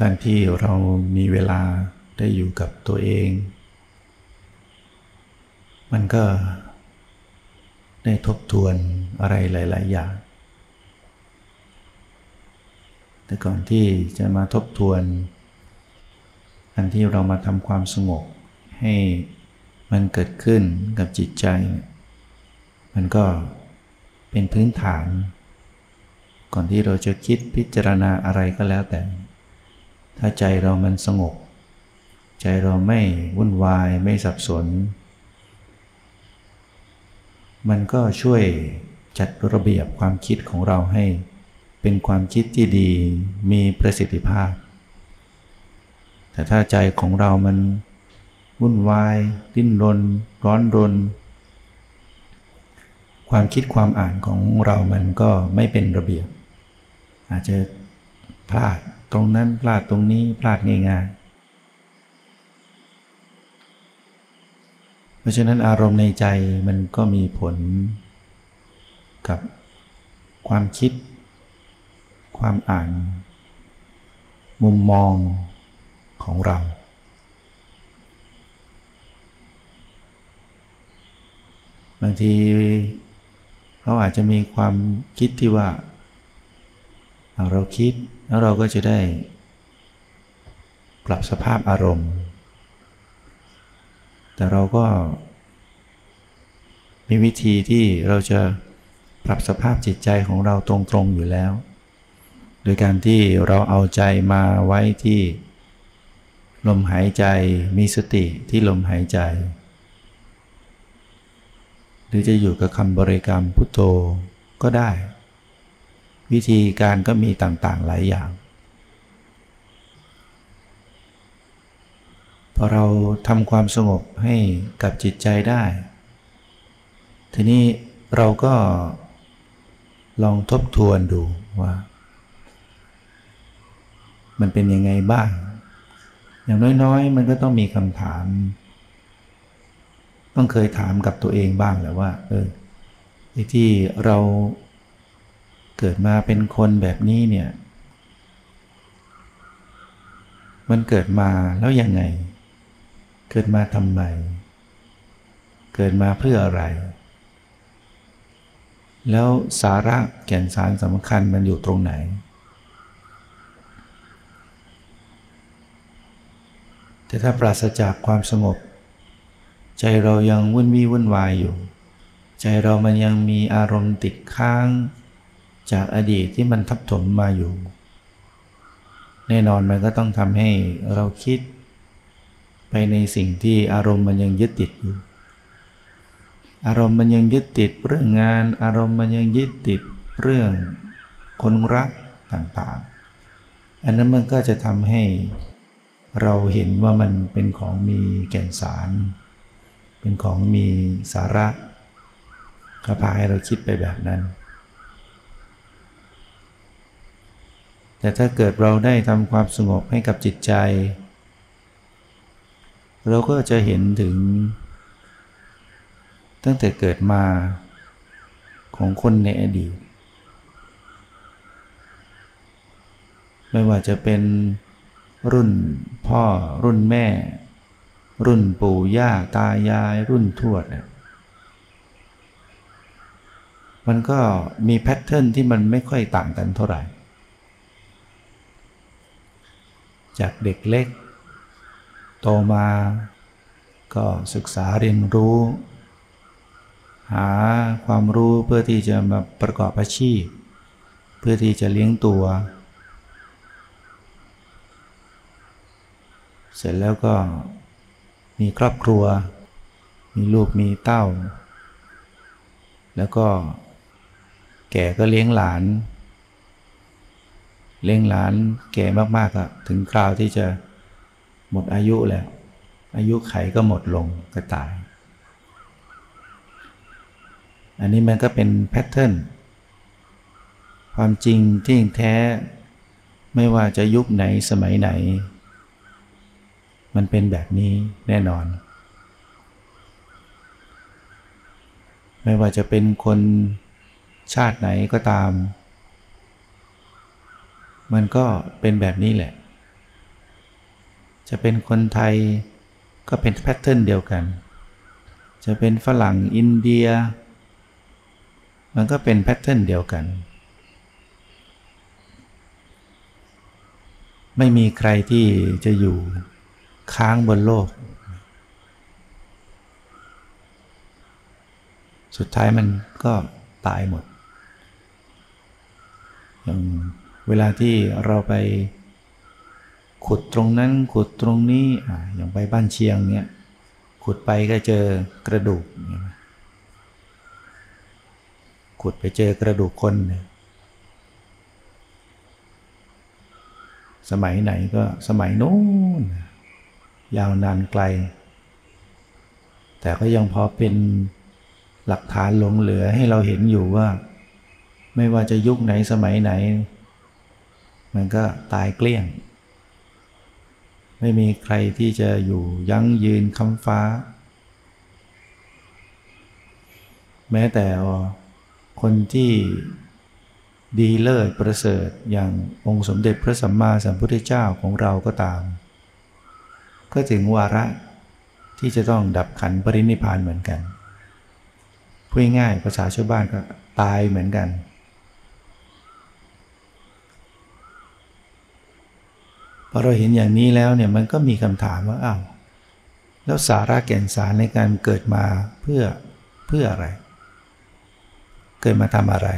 การที่เรามีเวลาได้อยู่กับตัวเอง มันก็ได้ทบทวนอะไรหลาย ๆ อย่าง แต่ก่อนที่จะมาทบทวนอันที่เรามาทำความสงบให้มันเกิดขึ้นกับจิตใจ มันก็เป็นพื้นฐาน ก่อนที่เราจะคิดพิจารณาอะไรก็แล้วแต่ ถ้าใจเรามันสงบ ใจเราไม่วุ่นวายไม่สับสน มันก็ช่วยจัดระเบียบความคิดของเราให้เป็นความคิดที่ดีมีประสิทธิภาพ แต่ถ้าใจของเรามันวุ่นวาย ดิ้นรน ร้อนรน ความคิดความอ่านของเรามันก็ไม่เป็นระเบียบ อาจจะพลาด ตรงนั้นพลาดตรงนี้พลาดง่ายๆ เพราะฉะนั้นอารมณ์ในใจมันก็มีผลกับความคิด ความอ่าน มุมมองของเรา บางทีเราอาจจะมีความคิดที่ว่า เราคิดแล้วเราก็จะได้ ปรับสภาพอารมณ์ แต่เราก็ มีวิธีที่เราจะปรับสภาพจิตใจของเราตรงๆอยู่แล้ว โดยการที่เราเอาใจมาไว้ที่ ลมหายใจมีสติที่ลมหายใจ หรือจะอยู่กับคำบริกรรมพุทโธก็ได้ วิธีการก็มีต่างๆหลายอย่าง พอเราทำความสงบให้กับจิตใจได้ ทีนี้เราก็ลองทบทวนดูว่า มันเป็นยังไงบ้าง อย่างน้อยๆ มันก็ต้องมีคำถาม ต้องเคยถามกับตัวเองบ้างแหละว่า เออที่เรา กิดมาเป็นคนแบบนี้เนี่ย มันเกิดมาแล้วยังไง เกิดมาทำไม เกิดมาเพื่ออะไร แล้วสาระแก่นสารสำคัญมันอยู่ตรงไหน แต่ถ้าปราศจากความสงบ ใจเรายังวุ่นวี่วุ่นวายอยู่ ใจเรามันยังมีอารมณ์ติดค้าง จากอดีตที่มันทับถมมาอยู่ แน่นอนมันก็ต้องทำให้เราคิด ไปในสิ่งที่อารมณ์มันยังยึดติดอยู่ อารมณ์มันยังยึดติดเรื่องงาน อารมณ์มันยังยึดติดเรื่องคนรักต่างๆ อันนั้นมันก็จะทำให้เราเห็นว่ามันเป็นของมีแก่นสาร เป็นของมีสาระก็พาให้เราคิดไปแบบนั้น แต่ถ้าเกิดเราได้ทำความสงบให้กับจิตใจ เราก็จะเห็นถึง ตั้งแต่เกิดมาของคนในอดีต ไม่ว่าจะเป็นรุ่นพ่อรุ่นแม่ รุ่นปู่ย่าตายายรุ่นทวดเนี่ยมันก็มีแพทเทิร์นที่มันไม่ค่อยต่างกันเท่าไหร่ จากเด็กเล็ก โตมาก็ศึกษาเรียนรู้ หาความรู้เพื่อที่จะมาประกอบอาชีพ เพื่อที่จะเลี้ยงตัว เสร็จแล้วก็มีครอบครัว มีลูกมีเต้า แล้วก็แก่ก็เลี้ยงหลาน เลี้ยงหลานแก่มากๆอะถึงคราวที่จะหมดอายุแล้ว อายุไขก็หมดลงก็ตาย อันนี้มันก็เป็นแพทเทิร์นความจริงที่แท้ไม่ว่าจะยุคไหนสมัยไหน มันเป็นแบบนี้แน่นอน ไม่ว่าจะเป็นคนชาติไหนก็ตาม มันก็เป็นแบบนี้แหละ จะเป็นคนไทยก็เป็น pattern เดียวกัน จะเป็นฝรั่งอินเดีย มันก็เป็น pattern เดียวกัน ไม่มีใครที่จะอยู่ค้างบนโลก สุดท้ายมันก็ตายหมดอย่าง เวลาที่เราไปขุดตรงนั้นขุดตรงนี้ออย่างไปบ้านเชียงเนี่ยขุดไปก็เจอกระดูก ขุดไปเจอกระดูกคนเนี่ยสมัยไหนก็สมัยโน้นยาวนานไกล แต่ก็ยังพอเป็นหลักฐานหลงเหลือให้เราเห็นอยู่ว่า ไม่ว่าจะยุคไหนสมัยไหน มันก็ตายเกลี้ยง ไม่มีใครที่จะอยู่ยั้งยืนคำฟ้า แม้แต่คนที่ดีเลิศประเสริฐอย่างองค์สมเด็จพระสัมมาสัมพุทธเจ้าของเราก็ตาม ก็ถึงวาระที่จะต้องดับขันปรินิพานเหมือนกันพูดง่ายภาษาชาวบ้านก็ตายเหมือนกัน พอเราเห็นอย่างนี้แล้วเนี่ยมันก็มีคำถามว่าอ้าวแล้วสาระแก่นสารในการเกิดมาเพื่อเพื่ออะไร เกิดมาทำอะไร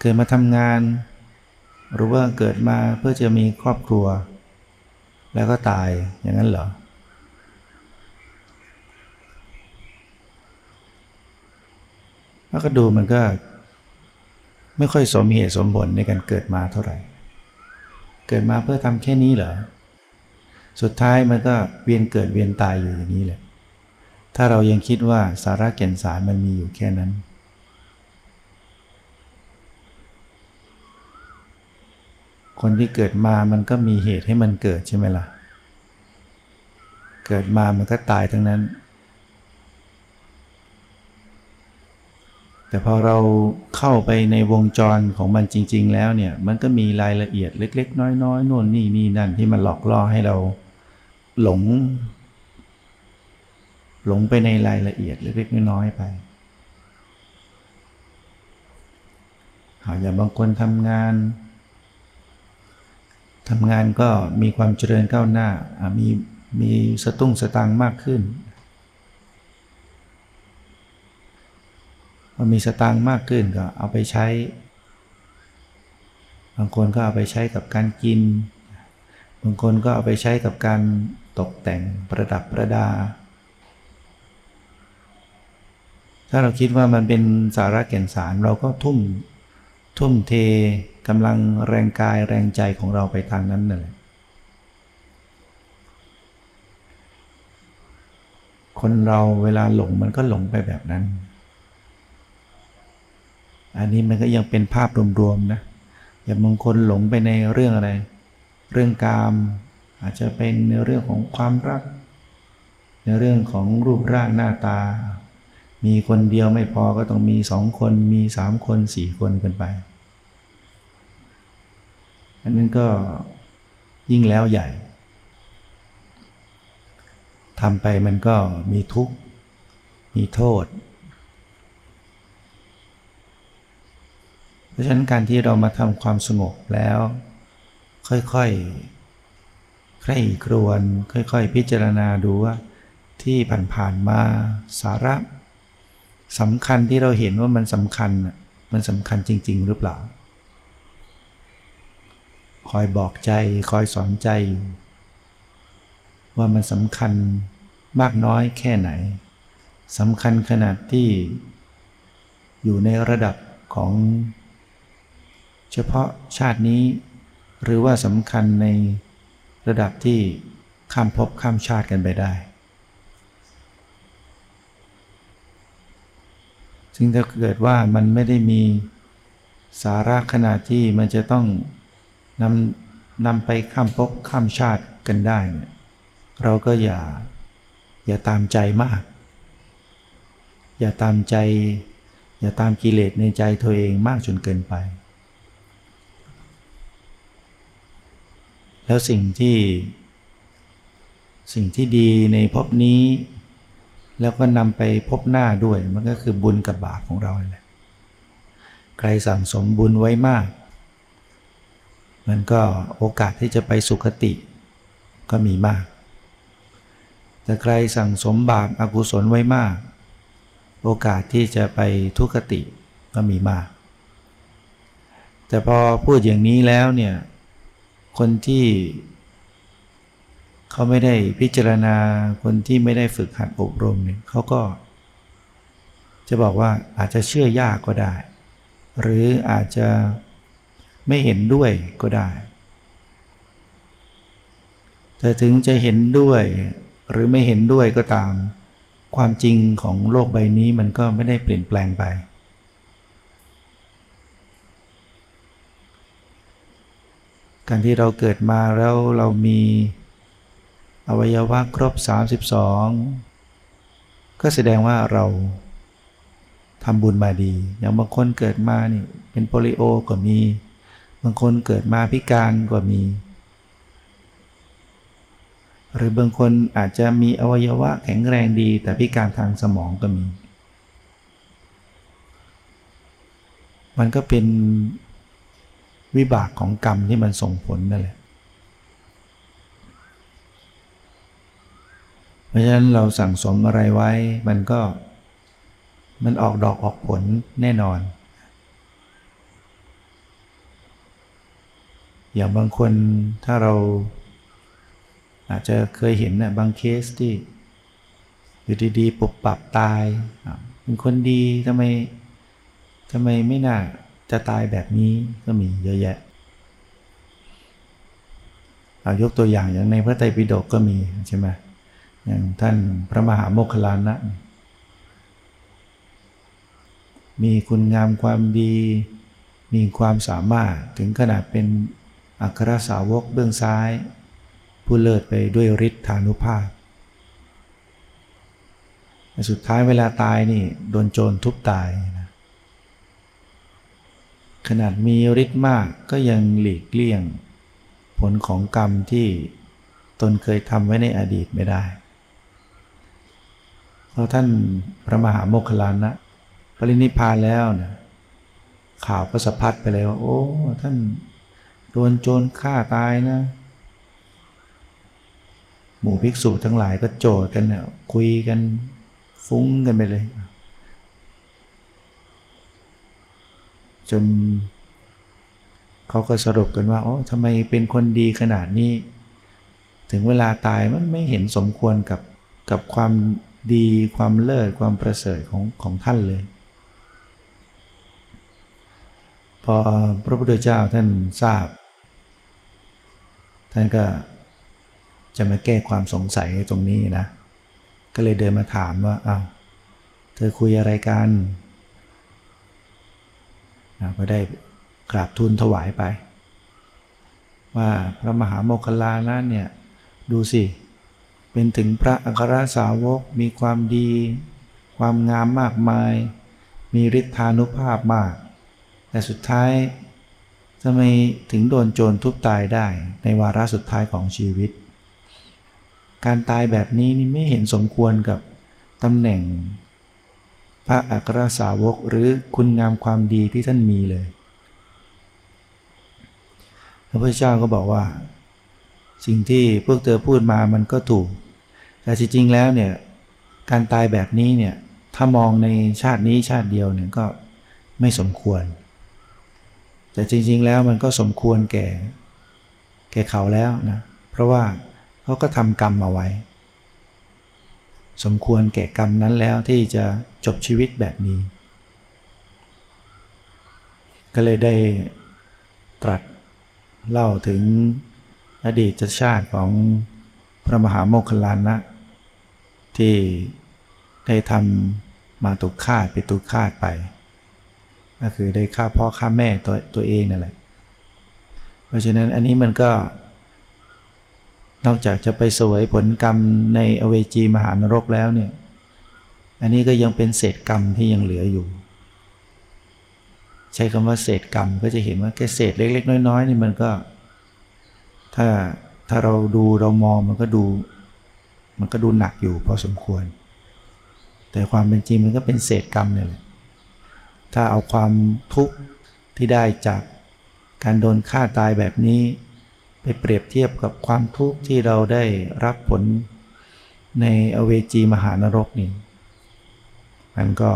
เกิดมาทำงาน หรือว่าเกิดมาเพื่อจะมีครอบครัว แล้วก็ตายอย่างนั้นเหรอ แล้วก็ดูมันก็ไม่ค่อยสมเหตุสมผลในการเกิดมาเท่าไหร่ เกิดมาเพื่อทำแค่นี้เหรอ สุดท้ายมันก็เวียนเกิดเวียนตายอยู่อย่างนี้แหละ ถ้าเรายังคิดว่าสาระแก่นสารมันมีอยู่แค่นั้น คนที่เกิดมามันก็มีเหตุให้มันเกิดใช่ไหมล่ะ เกิดมามันก็ตายทั้งนั้น แต่พอเราเข้าไปในวงจรของมันจริง ๆ แล้วเนี่ย มันก็มีรายละเอียดเล็ก ๆ น้อยๆโน่นนี่นี่นั่นที่มันหลอกล่อให้เราหลง หลงไปในรายละเอียดเล็กๆน้อยๆไปอย่างบางคนทำงานทำงานก็มีความเจริญก้าวหน้า มีมีสตุ้งสตังมากขึ้น พอมีสตังค์มากขึ้นก็เอาไปใช้ บางคนก็เอาไปใช้กับการกิน บางคนก็เอาไปใช้กับการตกแต่งประดับประดา ถ้าเราคิดว่ามันเป็นสาระแก่นสารเราก็ทุ่มทุ่มเทกำลังแรงกายแรงใจของเราไปทางนั้นนั่นแหละคนเราเวลาหลงมันก็หลงไปแบบนั้น อันนี้มันก็ยังเป็นภาพรวมๆนะอย่างบางคนหลงไปในเรื่องอะไร เรื่องกาม อาจจะเป็นในเรื่องของความรัก ในเรื่องของรูปร่างหน้าตา มีคนเดียวไม่พอก็ต้องมีสองคนมีสามคนสี่คนกันไป อันนั้นก็ยิ่งแล้วใหญ่ทำไปมันก็มีทุกข์ มีโทษ เพราะฉะนั้นการที่เรามาทำความสงบแล้ว ค่อยๆใคร่ครวญค่อยๆ พิจารณาดูว่า ที่ผ่านๆมาสาระสำคัญที่เราเห็นว่ามันสำคัญมันสำคัญจริง ๆ หรือเปล่า คอยบอกใจคอยสอนใจ ว่ามันสำคัญมากน้อยแค่ไหนสำคัญขนาดที่อยู่ในระดับของ เฉพาะชาตินี้ หรือว่าสำคัญในระดับที่ข้ามภพข้ามชาติกันไปได้ ซึ่งถ้าเกิดว่ามันไม่ได้มีสาระขนาดที่มันจะต้องนำนำไปข้ามภพข้ามชาติกันได้เนี่ยเราก็อย่าอย่าตามใจมาก อย่าตามใจ อย่าตามกิเลสในใจตัวเองมากจนเกินไป แล้วสิ่งที่สิ่งที่ดีในภพนี้ แล้วก็นำไปพบหน้าด้วย มันก็คือบุญกับบาปของเราแหละใครสั่งสมบุญไว้มาก มันก็โอกาสที่จะไปสุคติก็มีมาก แต่ใครสั่งสมบาปอากุศลไว้มาก โอกาสที่จะไปทุคติก็มีมาก แต่พอพูดอย่างนี้แล้วเนี่ย คนที่เขาไม่ได้พิจารณา คนที่ไม่ได้ฝึกหัดอบรมเนี่ยเขาก็ จะบอกว่าอาจจะเชื่อยากก็ได้ หรืออาจจะไม่เห็นด้วยก็ได้ แต่ถึงจะเห็นด้วยหรือไม่เห็นด้วยก็ตาม ความจริงของโลกใบนี้มันก็ไม่ได้เปลี่ยนแปลงไป การที่เราเกิดมาแล้วเรามีอวัยวะครบ 32 ก็แสดงว่าเราทำบุญมาดี อย่างบางคนเกิดมานี่เป็นโปลิโอก็มี บางคนเกิดมาพิการก็มี หรือบางคนอาจจะมีอวัยวะแข็งแรงดี แต่พิการทางสมองก็มี มันก็เป็น วิบากของกรรมที่มันส่งผลนั่นแหละ เพราะฉะนั้นเราสั่งสมอะไรไว้มันก็มันออกดอกออกผลแน่นอน อย่างบางคนถ้าเราอาจจะเคยเห็นนะบางเคสที่อยู่ดีๆปุบปับตายเป็นคนดีทำไมทำไมไม่น่า จะตายแบบนี้ก็มีเยอะแยะเอายกตัวอย่างอย่างในพระไตรปิฎกก็มีใช่ไหมอย่างท่านพระมหาโมคคลานะ มีคุณงามความดี มีความสามารถถึงขนาดเป็นอัครสาวกเบื้องซ้าย ผู้เลิศไปด้วยฤทธานุภาพแต่สุดท้ายเวลาตายนี่โดนโจรทุบตาย ขนาดมีฤทธิ์มากก็ยังหลีกเลี่ยง ผลของกรรมที่ตนเคยทำไว้ในอดีตไม่ได้ เพอท่านพระมหาโมคคลานะปรินิพานแล้วนะข่าวก็สะพัดไปเลยว่า โอ้ ท่านโดนโจรฆ่าตายนะ หมู่ภิกษุทั้งหลายก็โจดกันเนี่ยคุยกันฟุ้งกันไปเลย จนเขาก็สรุปกันว่าโอ้ทำไมเป็นคนดีขนาดนี้ ถึงเวลาตายมันไม่เห็นสมควรกับกับความดีความเลิศความประเสริฐของของท่านเลย พอพระพุทธเจ้าท่านทราบ ท่านก็จะมาแก้ความสงสัยตรงนี้นะ ก็เลยเดินมาถามว่าอ้าวเธอคุยอะไรกัน ก็ได้กราบทูลถวายไป ว่าพระมหาโมคคลานั้นเนี่ยดูสิ เป็นถึงพระอัครสาวกมีความดี ความงามมากมาย มีฤทธานุภาพมาก แต่สุดท้ายทำไมถึงโดนโจรทุบตายได้ในวาระสุดท้ายของชีวิต การตายแบบนี้นี่ไม่เห็นสมควรกับตำแหน่ง พระอัครสาวกหรือคุณงามความดีที่ท่านมีเลย พระพุทธเจ้าก็บอกว่า สิ่งที่พวกเธอพูดมามันก็ถูก แต่จริงๆแล้วเนี่ยการตายแบบนี้เนี่ยถ้ามองในชาตินี้ชาติเดียวเนี่ยก็ไม่สมควร แต่จริงๆแล้วมันก็สมควรแก่ แก่เขาแล้วนะเพราะว่าเขาก็ทำกรรมมาไว้ สมควรแก่กรรมนั้นแล้วที่จะจบชีวิตแบบนี้ ก็เลยได้ตรัสเล่าถึงอดีตชาติของพระมหาโมคคลานะ ที่ได้ทำมาตุคาดไปตุคาดไป ก็คือได้ฆ่าพ่อฆ่าแม่ตัวตัวเองนั่นแหละ เพราะฉะนั้นอันนี้มันก็ นอกจากจะไปสวยผลกรรมในอเวจีมหานรกแล้วเนี่ย อันนี้ก็ยังเป็นเศษกรรมที่ยังเหลืออยู่ ใช้คำว่าเศษกรรมก็จะเห็นว่าแค่เศษเล็ก ๆ น้อยๆนี่มันก็ ถ้าถ้าเราดูเรามองมันก็ดู มันก็ดูหนักอยู่พอสมควร แต่ความเป็นจริงมันก็เป็นเศษกรรมเนี่ยแหละถ้าเอาความทุกข์ที่ได้จากการโดนฆ่าตายแบบนี้ ไปเปรียบเทียบกับความทุกข์ที่เราได้รับผลในอเวจีมหานรกนี่มันก็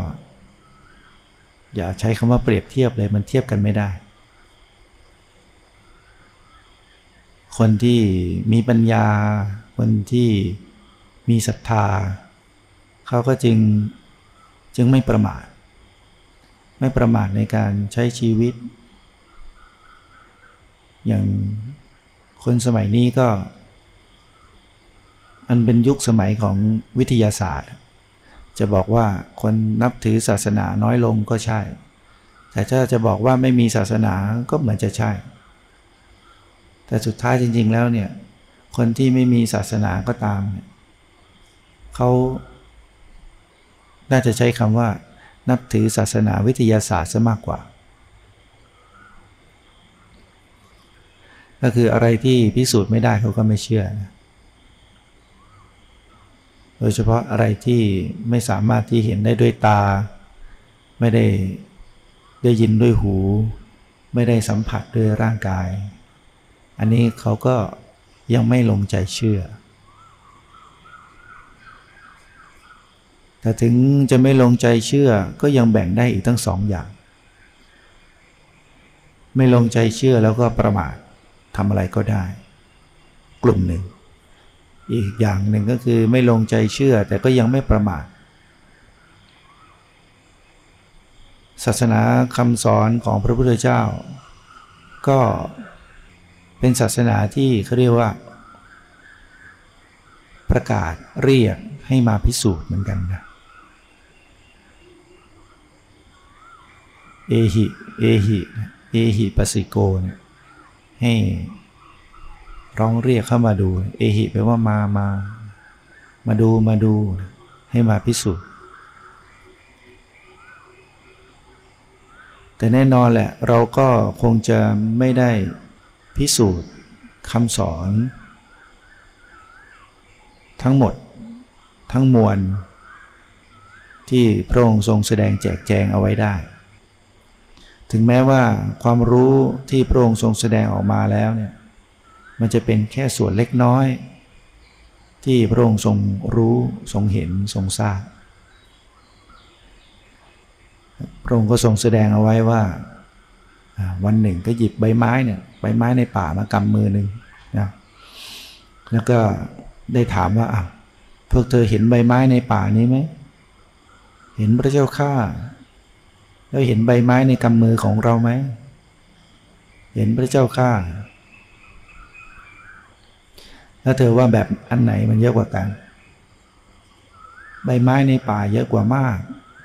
อย่าใช้คำว่าเปรียบเทียบเลยมันเทียบกันไม่ได้ คนที่มีปัญญา คนที่มีศรัทธา เขาก็จึงจึงไม่ประมาท ไม่ประมาทในการใช้ชีวิต อย่าง คนสมัยนี้ก็มันเป็นยุคสมัยของวิทยาศาสตร์ จะบอกว่าคนนับถือศาสนาน้อยลงก็ใช่ แต่ถ้าจะบอกว่าไม่มีศาสนาก็เหมือนจะใช่ แต่สุดท้ายจริง ๆ แล้วเนี่ย คนที่ไม่มีศาสนาก็ตามเขาน่าจะใช้คำว่า นับถือศาสนาวิทยาศาสตร์ซะมากกว่า ก็คืออะไรที่พิสูจน์ไม่ได้เขาก็ไม่เชื่อ โดยเฉพาะอะไรที่ไม่สามารถที่เห็นได้ด้วยตา ไม่ได้ได้ยินด้วยหู ไม่ได้สัมผัสด้วยร่างกาย อันนี้เขาก็ยังไม่ลงใจเชื่อ แต่ถึงจะไม่ลงใจเชื่อก็ยังแบ่งได้อีกทั้งสองอย่าง ไม่ลงใจเชื่อแล้วก็ประมาท ทำอะไรก็ได้ กลุ่มหนึ่ง อีกอย่างหนึ่งก็คือไม่ลงใจเชื่อแต่ก็ยังไม่ประมาทศาสนาคำสอนของพระพุทธเจ้า ก็เป็นศาสนาที่เขาเรียกว่า ประกาศเรียกให้มาพิสูจน์เหมือนกันนะเอหิ เอหิ เอหิปัสสิโกเนี่ย ให้ร้องเรียกเข้ามาดู เอหิแปลว่ามามา มาดูมาดู ให้มาพิสูจน์ แต่แน่นอนแหละ เราก็คงจะไม่ได้พิสูจน์คำสอน ทั้งหมด ทั้งมวล ที่พระองค์ทรงแสดงแจกแจงเอาไว้ได้ ถึงแม้ว่าความรู้ที่พระองค์ทรงแสดงออกมาแล้วเนี่ยมันจะเป็นแค่ส่วนเล็กน้อย ที่พระองค์ทรงรู้ทรงเห็นทรงทราบพระองค์ก็ทรงแสดงเอาไว้ว่า วันหนึ่งก็หยิบใบไม้เนี่ยใบไม้ในป่ามากำมือหนึ่งนะแล้วก็ได้ถามว่าอะพวกเธอเห็นใบไม้ในป่านี้ไหมเห็นพระเจ้าข้า แล้วเห็นใบไม้ในกำมือของเราไหม เห็นพระเจ้าข้าแล้วเธอว่าแบบอันไหนมันเยอะกว่ากัน ใบไม้ในป่าเยอะกว่ามาก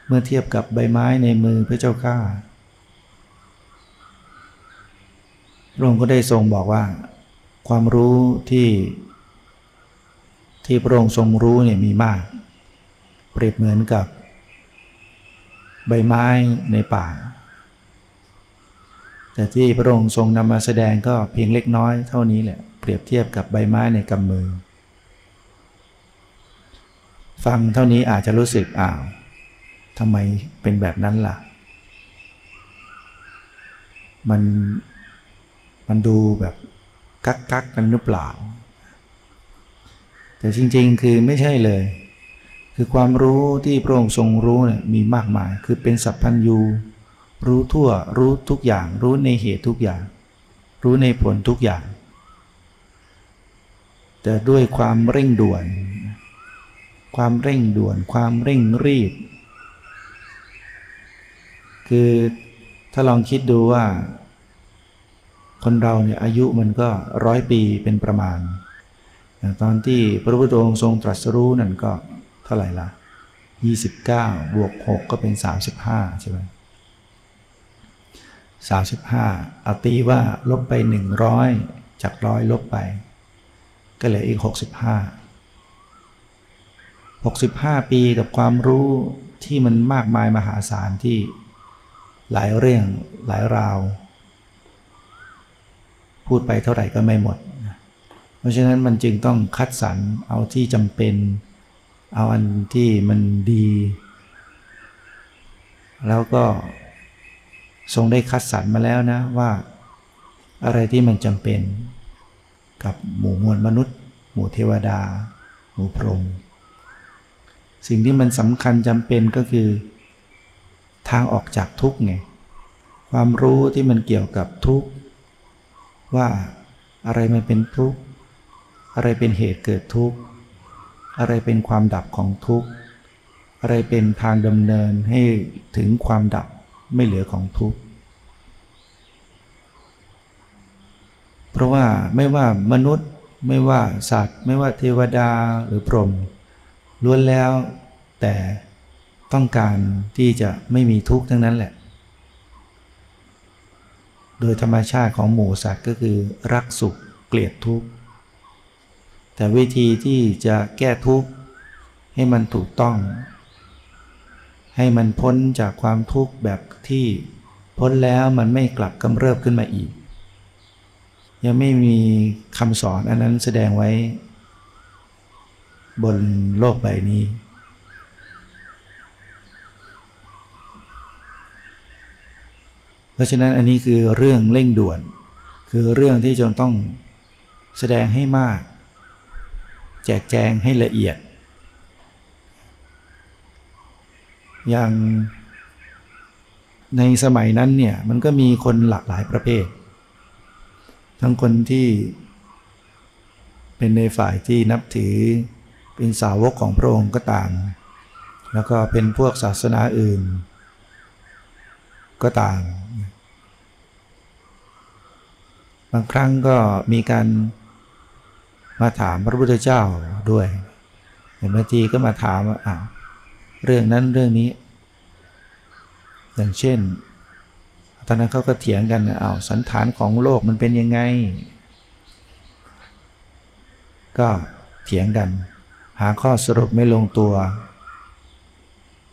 เมื่อเทียบกับใบไม้ในมือพระเจ้าข้าพระองค์ก็ได้ทรงบอกว่า ความรู้ที่ ที่พระองค์ทรงรู้เนี่ยมีมาก เปรียบเหมือนกับ ใบไม้ในป่า แต่ที่พระองค์ทรงนำมาแสดงก็เพียงเล็กน้อยเท่านี้แหละ เปรียบเทียบกับใบไม้ในกำมือ ฟังเท่านี้อาจจะรู้สึกอ้าวทำไมเป็นแบบนั้นล่ะ มันมันดูแบบกักกักกันหรือเปล่า แต่จริงๆ คือไม่ใช่เลย คือความรู้ที่พระองค์ทรงรู้เนี่ยมีมากมาย คือเป็นสัพพัญญู รู้ทั่วรู้ทุกอย่าง รู้ในเหตุทุกอย่าง รู้ในผลทุกอย่าง แต่ด้วยความเร่งด่วน ความเร่งด่วน ความเร่งรีบ คือถ้าลองคิดดูว่า คนเราเนี่ยอายุมันก็ร้อยปีเป็นประมาณ ตอนที่พระพุทธองค์ทรงตรัสรู้นั่นก็ เท่าไหร่ละ29บวก6ก็เป็น35ใช่ไหม35เอาตีว่าลบไป100จากร้อยลบไป ก็เหลืออีก65 65ปีกับความรู้ที่มันมากมายมหาศาลที่หลายเรื่องหลายราว พูดไปเท่าไหร่ก็ไม่หมด เพราะฉะนั้นมันจึงต้องคัดสรรเอาที่จำเป็น เอาอันที่มันดี แล้วก็ทรงได้คัดสรรมาแล้วนะว่าอะไรที่มันจำเป็นกับหมู่มวลมนุษย์ หมู่เทวดา หมู่พรหมสิ่งที่มันสำคัญจำเป็นก็คือ ทางออกจากทุกข์ไงความรู้ที่มันเกี่ยวกับทุกข์ว่าอะไรมันเป็นทุกข์อะไรเป็นเหตุเกิดทุกข์ อะไรเป็นความดับของทุกข์ อะไรเป็นทางดำเนินให้ถึงความดับไม่เหลือของทุกข์ เพราะว่าไม่ว่ามนุษย์ ไม่ว่าสัตว์ ไม่ว่าเทวดาหรือพรหมล้วนแล้วแต่ต้องการที่จะไม่มีทุกข์ทั้งนั้นแหละ โดยธรรมชาติของหมูสัตว์ก็คือรักสุขเกลียดทุกข์ แต่วิธีที่จะแก้ทุกข์ให้มันถูกต้อง ให้มันพ้นจากความทุกข์แบบที่พ้นแล้วมันไม่กลับกำเริบขึ้นมาอีก ยังไม่มีคำสอนอันนั้นแสดงไว้ บนโลกใบนี้ เพราะฉะนั้นอันนี้คือเรื่องเร่งด่วน คือเรื่องที่จงต้องแสดงให้มาก แจกแจงให้ละเอียด อย่างในสมัยนั้นเนี่ยมันก็มีคนหลากหลายประเภท ทั้งคนที่เป็นในฝ่ายที่นับถือเป็นสาวกของพระองค์ก็ต่ามแล้วก็เป็นพวกศาสนาอื่น ก็ต่ามบางครั้งก็มีการ มาถามพระพุทธเจ้าด้วยเห็นบางทีก็มาถามว่าอ่าเรื่องนั้นเรื่องนี้ อย่างเช่น ตอนนั้นเขาก็เถียงกันอ้าวสันฐานของโลกมันเป็นยังไง ก็เถียงกัน หาข้อสรุปไม่ลงตัว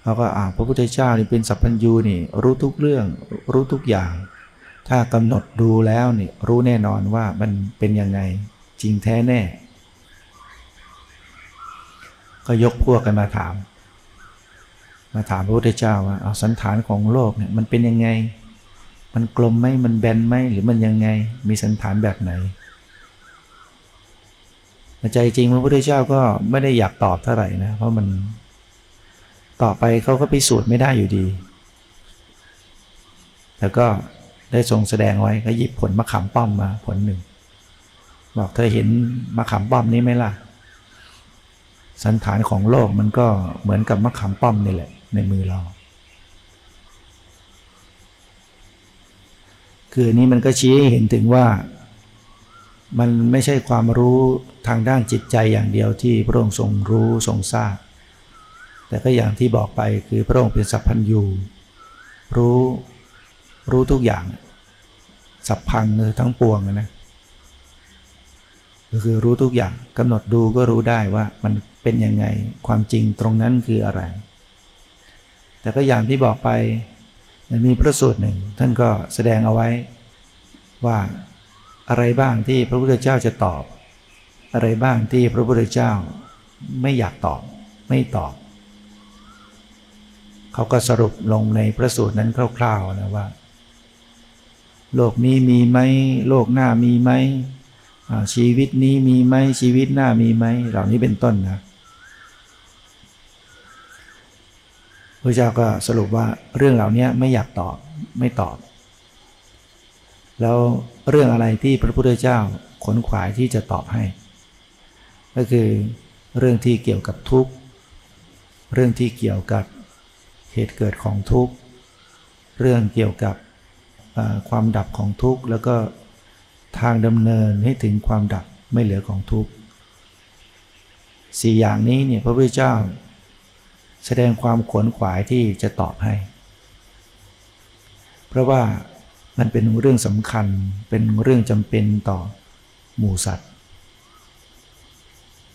เขาก็อ่าพระพุทธเจ้านี่เป็นสัพพัญญูนี่ รู้ทุกเรื่อง รู้ทุกอย่าง ถ้ากำหนดดูแล้วนี่รู้แน่นอนว่ามันเป็นยังไง จริงแท้แน่ ก็ยกพวกกันมาถาม มาถามพระพุทธเจ้าว่าเอาสันฐานของโลกเนี่ยมันเป็นยังไง มันกลมไหมมันแบนไหมหรือมันยังไง มีสันฐานแบบไหนใจจริงพระพุทธเจ้าก็ไม่ได้อยากตอบเท่าไหร่นะเพราะมันต่อไปเขาก็พิสูจน์ไม่ได้อยู่ดี แล้วก็ได้ทรงแสดงไว้ก็หยิบผลมะขามป้อมมาผลหนึ่ง บอกเธอเห็นมะขามป้อมนี้ไหมล่ะ สันฐานของโลกมันก็เหมือนกับมะขามป้อมนี่แหละ ในมือเรา คืออันนี้มันก็ชี้ให้เห็นถึงว่า มันไม่ใช่ความรู้ทางด้านจิตใจอย่างเดียวที่พระองค์ทรงรู้ทรงทราบ แต่ก็อย่างที่บอกไปคือพระองค์เป็นสัพพัญญูรู้รู้ทุกอย่าง สัพพังคือทั้งปวงนะ ก็คือรู้ทุกอย่างกำหนดดูก็รู้ได้ว่ามันเป็นยังไงความจริงตรงนั้นคืออะไร แต่ก็อย่างที่บอกไปมันมีพระสูตรหนึ่ง ท่านก็แสดงเอาไว้ว่าอะไรบ้างที่พระพุทธเจ้าจะตอบ อะไรบ้างที่พระพุทธเจ้าไม่อยากตอบ ไม่ตอบ เขาก็สรุปลงในพระสูตรนั้นคร่าวๆนะว่า โลกนี้มีไหมโลกหน้ามีไหม ชีวิตนี้มีไหมชีวิตหน้ามีไหมเหล่านี้เป็นต้นนะพระเจ้าก็สรุปว่าเรื่องเหล่านี้ไม่อยากตอบไม่ตอบ แล้วเรื่องอะไรที่พระพุทธเจ้าขนขวายที่จะตอบให้ ก็คือเรื่องที่เกี่ยวกับทุกข์เรื่องที่เกี่ยวกับเหตุเกิดของทุกข์เรื่องเกี่ยวกับความดับของทุกข์แล้วก็ ทางดำเนินให้ถึงความดับไม่เหลือของทุกข์สี่อย่างนี้เนี่ยพระพุทธเจ้า แสดงความขวนขวายที่จะตอบให้ เพราะว่ามันเป็นเรื่องสำคัญเป็นเรื่องจำเป็นต่อหมู่สัตว์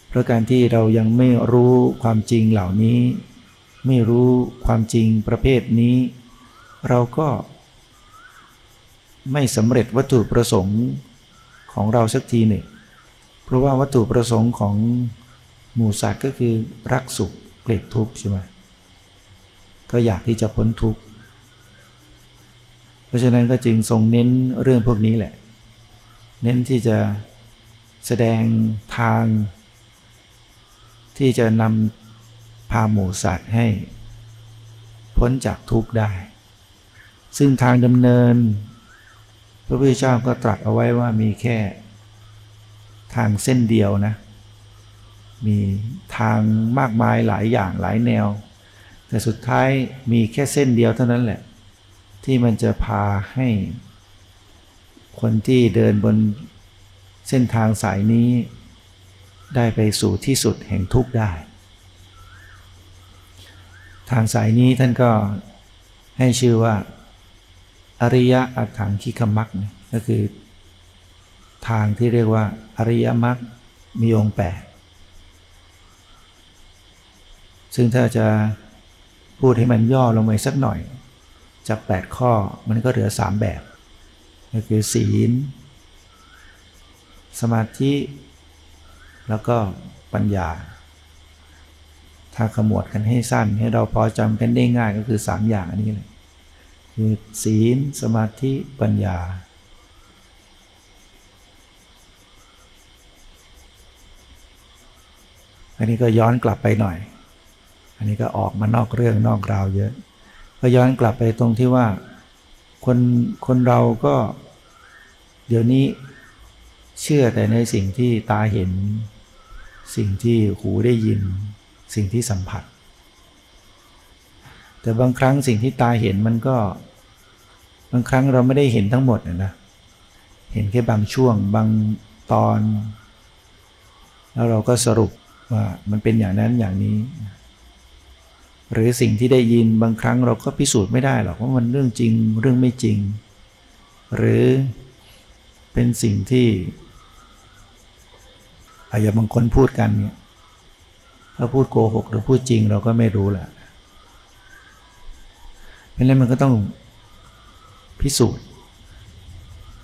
เพราะการที่เรายังไม่รู้ความจริงเหล่านี้ ไม่รู้ความจริงประเภทนี้ เราก็ ไม่สำเร็จวัตถุประสงค์ของเราสักทีหนึ่งเพราะว่าวัตถุประสงค์ของหมู่สัตว์ก็คือรักสุขเกลียดทุกข์ใช่ไหมก็อยากที่จะพ้นทุกข์เพราะฉะนั้นก็จึงทรงเน้นเรื่องพวกนี้แหละ เน้นที่จะแสดงทาง ที่จะนำพาหมู่สัตว์ให้ พ้นจากทุกข์ได้ ซึ่งทางดำเนิน พระพุทธเจ้าก็ตรัสเอาไว้ว่ามีแค่ทางเส้นเดียวนะ มีทางมากมายหลายอย่างหลายแนว แต่สุดท้ายมีแค่เส้นเดียวเท่านั้นแหละ ที่มันจะพาให้คนที่เดินบนเส้นทางสายนี้ ได้ไปสู่ที่สุดแห่งทุกข์ได้ ทางสายนี้ท่านก็ให้ชื่อว่า อริยะอัตถังคิคมักก็คือ ทางที่เรียกว่า อริยมรรคมีองค์แปดซึ่งถ้าจะพูดให้มันย่อลงไปสักหน่อย จาก 8 ข้อมันก็เหลือ 3 แบบ ก็คือศีล สมาธิ แล้วก็ปัญญา ถ้าขมวดกันให้สั้นให้เราพอจำกันได้ง่ายก็คือ 3 อย่างอันนี้เลย คือศีลสมาธิปัญญา อันนี้ก็ย้อนกลับไปหน่อย อันนี้ก็ออกมานอกเรื่องนอกราวเยอะ ก็ย้อนกลับไปตรงที่ว่า คนคนเราก็ เดี๋ยวนี้เชื่อแต่ในสิ่งที่ตาเห็น สิ่งที่หูได้ยิน สิ่งที่สัมผัส แต่บางครั้งสิ่งที่ตาเห็นมันก็ บางครั้งเราไม่ได้เห็นทั้งหมดนะเห็นแค่บางช่วงบางตอน แล้วเราก็สรุปว่ามันเป็นอย่างนั้นอย่างนี้ หรือสิ่งที่ได้ยินบางครั้งเราก็พิสูจน์ไม่ได้หรอกว่ามันเรื่องจริงเรื่องไม่จริง หรือเป็นสิ่งที่อาจจะบางคนพูดกันเนี่ยถ้าพูดโกหกหรือพูดจริงเราก็ไม่รู้แหละ เพราะนั้นมันก็ต้องพิสูจน์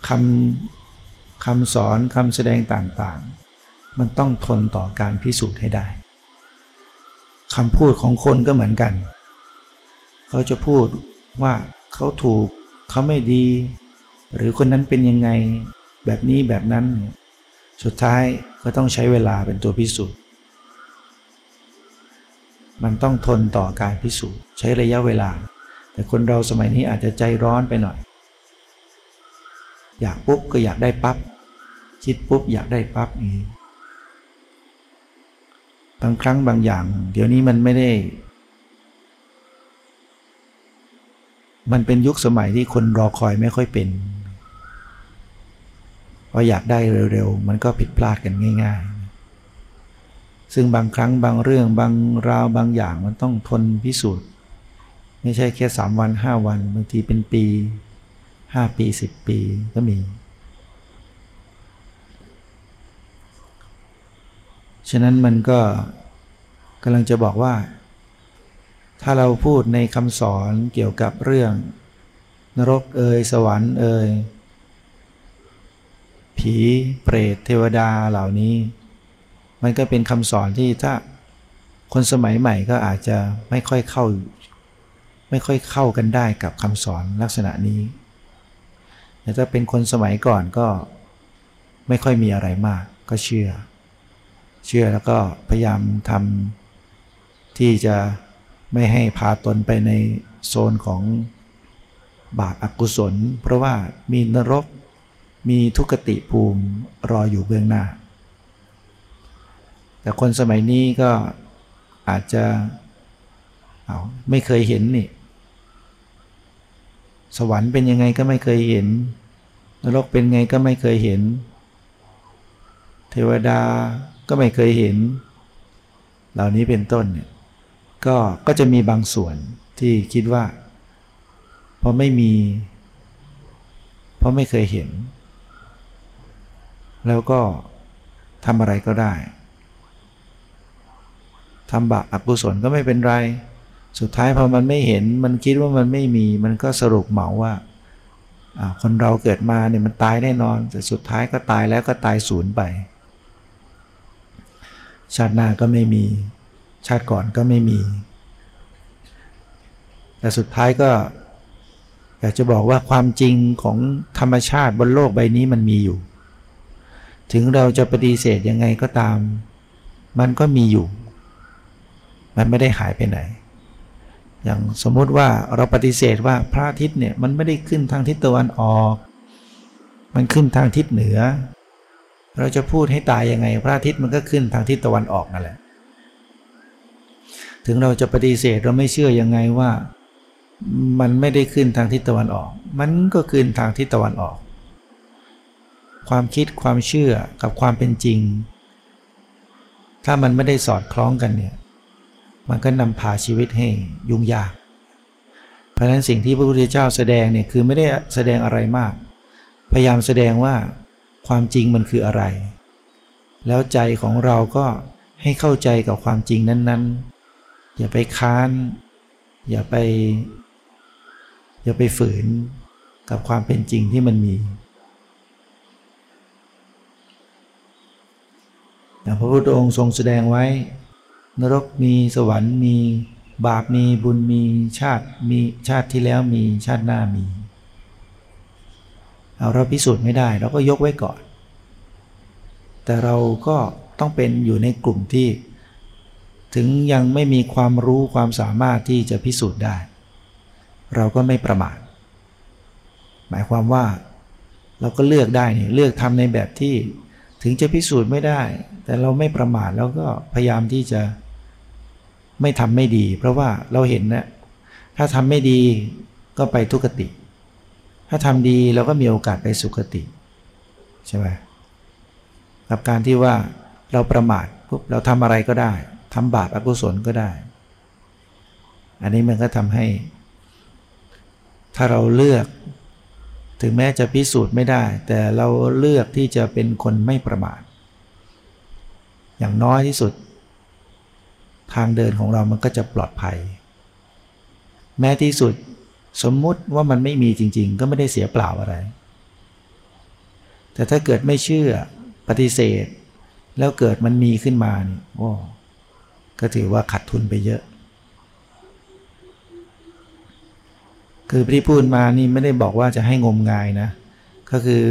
คำคำสอนคำแสดงต่างๆ มันต้องทนต่อการพิสูจน์ให้ได้คำพูดของคนก็เหมือนกัน เขาจะพูดว่าเขาถูกเขาไม่ดี หรือคนนั้นเป็นยังไงแบบนี้แบบนั้น สุดท้ายก็ต้องใช้เวลาเป็นตัวพิสูจน์ มันต้องทนต่อการพิสูจน์ใช้ระยะเวลา แต่คนเราสมัยนี้อาจจะใจร้อนไปหน่อย อยากปุ๊บก็อยากได้ปับ๊บคิดปุ๊บอยากได้ปับ๊บนี้บางครั้งบางอย่าง เดี๋ยวนี้มันไม่ได้ มันเป็นยุคสมัยที่คนรอคอยไม่ค่อยเป็นพออยากได้เร็วๆ มันก็ผิดพลาดกันง่าย ๆ ซึ่งบางครั้งบางเรื่องบางราวบางอย่างมันต้องทนพิสูจน์ ไม่ใช่แค่สามวันห้าวัน บางทีเป็นปีห้าปีสิบปีก็มี ฉะนั้นมันก็กำลังจะบอกว่า ถ้าเราพูดในคำสอนเกี่ยวกับเรื่อง นรกเอยสวรรค์เอยผีเปรตเทวดาเหล่านี้ มันก็เป็นคำสอนที่ถ้าคนสมัยใหม่ก็อาจจะไม่ค่อยเข้า ไม่ค่อยเข้ากันได้กับคำสอนลักษณะนี้แต่ถ้าเป็นคนสมัยก่อนก็ไม่ค่อยมีอะไรมากก็เชื่อ เชื่อแล้วก็พยายามทำที่จะไม่ให้พาตนไปในโซนของบาปอากุศล เพราะว่ามีนรกมีทุกติภูมิรออยู่เบื้องหน้า แต่คนสมัยนี้ก็อาจจะเอาไม่เคยเห็นนี่ สวรรค์เป็นยังไงก็ไม่เคยเห็น นรกเป็นไงก็ไม่เคยเห็น เทวดาก็ไม่เคยเห็น เหล่านี้เป็นต้นเนี่ยก็ก็จะมีบางส่วนที่คิดว่าเพราะไม่มี เพราะไม่เคยเห็น แล้วก็ทำอะไรก็ได้ทำบาปอกุศลก็ไม่เป็นไร สุดท้ายพอมันไม่เห็นมันคิดว่ามันไม่มีมันก็สรุปเหมาว่าคนเราเกิดมาเนี่ยมันตายแน่นอน แต่สุดท้ายก็ตายแล้วก็ตายศูนย์ไป ชาติหน้าก็ไม่มี ชาติก่อนก็ไม่มี แต่สุดท้ายก็อยากจะบอกว่าความจริงของธรรมชาติบนโลกใบนี้มันมีอยู่ ถึงเราจะปฏิเสธยังไงก็ตาม มันก็มีอยู่ มันไม่ได้หายไปไหน อย่างสมมติว่าเราปฏิเสธว่าพระอาทิตย์เนี่ยมันไม่ได้ขึ้นทางทิศตะวันออก มันขึ้นทางทิศเหนือ เราจะพูดให้ตายยังไง พระอาทิตย์มันก็ขึ้นทางทิศตะวันออกนั่นแหละ ถึงเราจะปฏิเสธเราไม่เชื่อยังไงว่า มันไม่ได้ขึ้นทางทิศตะวันออก มันก็ขึ้นทางทิศตะวันออก ความคิดความเชื่อกับความเป็นจริง ถ้ามันไม่ได้สอดคล้องกันเนี่ย มันก็นำพาชีวิตให้ยุ่งยาก เพราะฉะนั้นสิ่งที่พระพุทธเจ้าแสดงเนี่ยคือไม่ได้แสดงอะไรมาก พยายามแสดงว่าความจริงมันคืออะไร แล้วใจของเราก็ให้เข้าใจกับความจริงนั้นๆ อย่าไปค้าน อย่าไป อย่าไปฝืนกับความเป็นจริงที่มันมีพระพุทธองค์ทรงแสดงไว้ นรกมีสวรรค์มี บาปมีบุญมีชาติมีชาติที่แล้วมีชาติหน้ามี เอาเราพิสูจน์ไม่ได้ เราก็ยกไว้ก่อน แต่เราก็ต้องเป็นอยู่ในกลุ่มที่ ถึงยังไม่มีความรู้ความสามารถที่จะพิสูจน์ได้ เราก็ไม่ประมาทหมายความว่าเราก็เลือกได้เนี่ยเลือกทำในแบบที่ถึงจะพิสูจน์ไม่ได้ แต่เราไม่ประมาทแล้วก็พยายามที่จะ ไม่ทำไม่ดี เพราะว่าเราเห็นนะถ้าทำไม่ดีก็ไปทุกติ ถ้าทำดีเราก็มีโอกาสไปสุคติใช่ไหมกับการที่ว่าเราประมาทปุ๊บเราทำอะไรก็ได้ทำบาปอกุศลก็ได้ อันนี้มันก็ทำให้ ถ้าเราเลือก ถึงแม้จะพิสูจน์ไม่ได้ แต่เราเลือกที่จะเป็นคนไม่ประมาท อย่างน้อยที่สุด ทางเดินของเรามันก็จะปลอดภัย แม้ที่สุดสมมุติว่ามันไม่มีจริง ๆ ก็ไม่ได้เสียเปล่าอะไร แต่ถ้าเกิดไม่เชื่อปฏิเสธ แล้วเกิดมันมีขึ้นมานี่โอ้ก็ถือว่าขาดทุนไปเยอะ คือที่พูดมานี่ไม่ได้บอกว่าจะให้งมงายนะ ก็คือ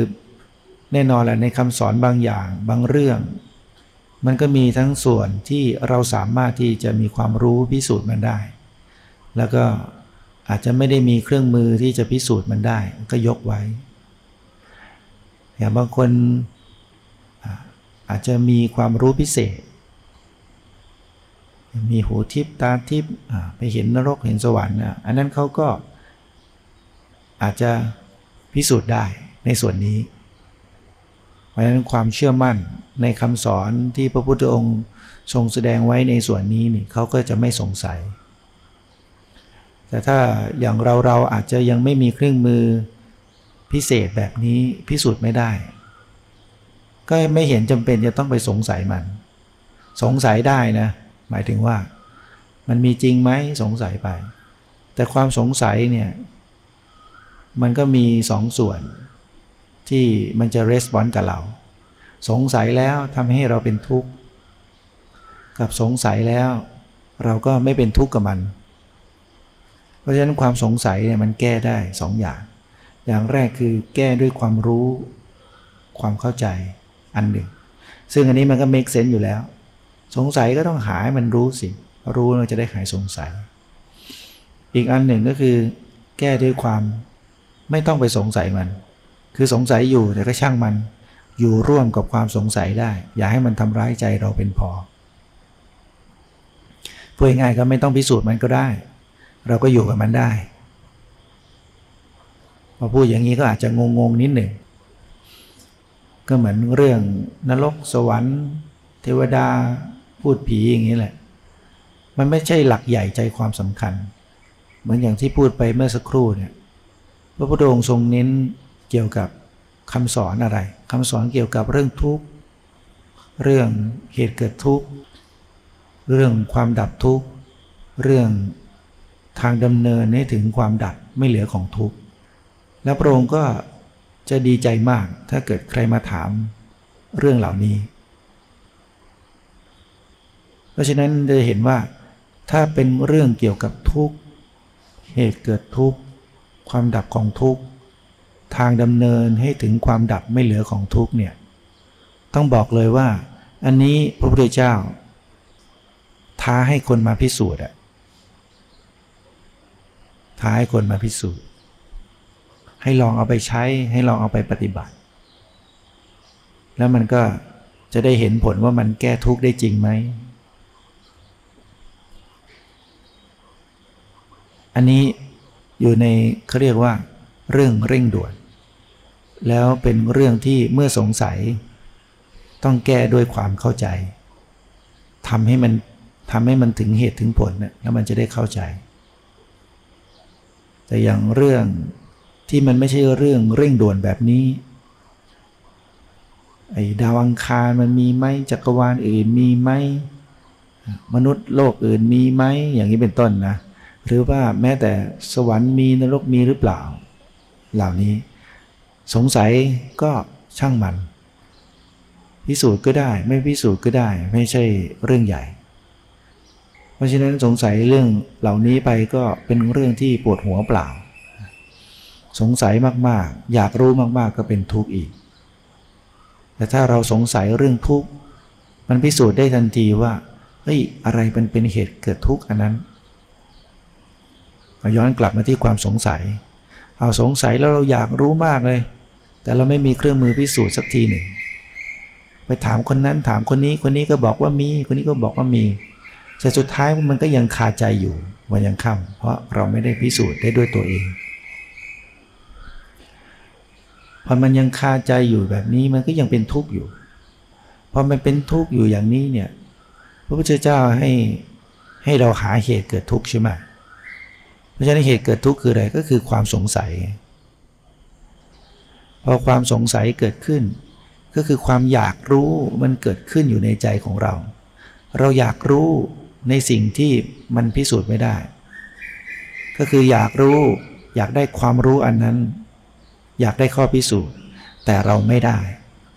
แน่นอนแหละในคำสอนบางอย่างบางเรื่อง มันก็มีทั้งส่วนที่เราสามารถที่จะมีความรู้พิสูจน์มันได้ แล้วก็อาจจะไม่ได้มีเครื่องมือที่จะพิสูจน์มันได้ก็ยกไว้ อย่างบางคนอาจจะมีความรู้พิเศษ มีหูทิพตาทิพไปเห็นนรกเห็นสวรรค์อันนั้นเขาก็อาจจะพิสูจน์ได้ในส่วนนี้ ราะฉะนั้นความเชื่อมั่นในคำสอนที่พระพุทธองค์ทรงแสดงไว้ในส่วนนี้นี่เขาก็จะไม่สงสัย แต่ถ้าอย่างเราเราอาจจะยังไม่มีเครื่องมือพิเศษแบบนี้พิสูจน์ไม่ได้ ก็ไม่เห็นจำเป็นจะต้องไปสงสัยมัน สงสัยได้นะ หมายถึงว่า มันมีจริงไหมสงสัยไป แต่ความสงสัยเนี่ย มันก็มีสองส่วน ที่มันจะรีสปอนส์กับเรา สงสัยแล้วทำให้เราเป็นทุกข์ กับสงสัยแล้ว เราก็ไม่เป็นทุกข์กับมัน เพราะฉะนั้นความสงสัยเนี่ยมันแก้ได้สองอย่าง อย่างแรกคือแก้ด้วยความรู้ ความเข้าใจอันหนึ่ง ซึ่งอันนี้มันก็ make sense อยู่แล้ว สงสัยก็ต้องหาให้มันรู้สิ รู้เราจะได้หายสงสัย อีกอันหนึ่งก็คือ แก้ด้วยความไม่ต้องไปสงสัยมัน คือสงสัยอยู่แต่ก็ช่างมัน อยู่ร่วมกับความสงสัยได้ อย่าให้มันทำร้ายใจเราเป็นพอพูดง่ายก็ไม่ต้องพิสูจน์มันก็ได้ เราก็อยู่กับมันได้พอพูดอย่างนี้ก็อาจจะงงๆนิดหนึ่งก็เหมือนเรื่องนรกสวรรค์ เทวดาพูดผีอย่างนี้แหละ มันไม่ใช่หลักใหญ่ใจความสำคัญ เหมือนอย่างที่พูดไปเมื่อสักครู่เนี่ยพระพุทธองค์ทรงเน้น เกี่ยวกับคำสอนอะไรคำสอนเกี่ยวกับเรื่องทุกข์เรื่องเหตุเกิดทุกข์เรื่องความดับทุกข์เรื่องทางดำเนินให้ถึงความดับไม่เหลือของทุกข์แล้วพระองค์ก็จะดีใจมากถ้าเกิดใครมาถามเรื่องเหล่านี้ เพราะฉะนั้นจะเห็นว่าถ้าเป็นเรื่องเกี่ยวกับทุกข์เหตุเกิดทุกข์ความดับของทุกข์ ทางดำเนินให้ถึงความดับไม่เหลือของทุกข์เนี่ยต้องบอกเลยว่า อันนี้พระพุทธเจ้า ท้าให้คนมาพิสูจน์อะท้าให้คนมาพิสูจน์ ให้ลองเอาไปใช้ให้ลองเอาไปปฏิบัติ แล้วมันก็จะได้เห็นผลว่ามันแก้ทุกข์ได้จริงไหม อันนี้อยู่ในเขาเรียกว่า เรื่องเร่งด่วน แล้วเป็นเรื่องที่เมื่อสงสัย ต้องแก้ด้วยความเข้าใจทำให้มันทำให้มันถึงเหตุถึงผลนะแล้วมันจะได้เข้าใจ แต่อย่างเรื่องที่มันไม่ใช่เรื่องเร่งด่วนแบบนี้ไอ้ดาวอังคารมันมีไหมจักรวาลอื่นมีไหมมนุษย์โลกอื่นมีไหมอย่างนี้เป็นต้นนะ หรือว่าแม้แต่สวรรค์มีนรกมีหรือเปล่า เหล่านี้ สงสัยก็ช่างมัน พิสูจน์ก็ได้ ไม่พิสูจน์ก็ได้ ไม่ใช่เรื่องใหญ่ เพราะฉะนั้นสงสัยเรื่องเหล่านี้ไปก็เป็นเรื่องที่ปวดหัวเปล่า สงสัยมากๆ อยากรู้มากๆก็เป็นทุกข์อีก แต่ถ้าเราสงสัยเรื่องทุกข์มันพิสูจน์ได้ทันทีว่าเฮ้ยอะไรมันเป็นเหตุเกิดทุกข์อันนั้นมาย้อนกลับมาที่ความสงสัย เอาสงสัยแล้วเราอยากรู้มากเลย แต่เราไม่มีเครื่องมือพิสูจน์สักทีหนึ่ง ไปถามคนนั้นถามคนนี้คนนี้ก็บอกว่ามี คนนี้ก็บอกว่ามีแต่สุดท้ายมันก็ยังคาใจอยู่วันยังค่ำเพราะเราไม่ได้พิสูจน์ได้ด้วยตัวเองพอมันยังคาใจอยู่แบบนี้มันก็ยังเป็นทุกข์อยู่พอมันเป็นทุกข์อยู่อย่างนี้เนี่ยพระพุทธเจ้าให้ให้เราหาเหตุเกิดทุกข์ใช่ไหมเพราะฉะนั้นเหตุเกิดทุกข์คืออะไรก็คือความสงสัย พอความสงสัยเกิดขึ้น ก็คือความอยากรู้มันเกิดขึ้นอยู่ในใจของเรา เราอยากรู้ในสิ่งที่มันพิสูจน์ไม่ได้ ก็คืออยากรู้อยากได้ความรู้อันนั้น อยากได้ข้อพิสูจน์ แต่เราไม่ได้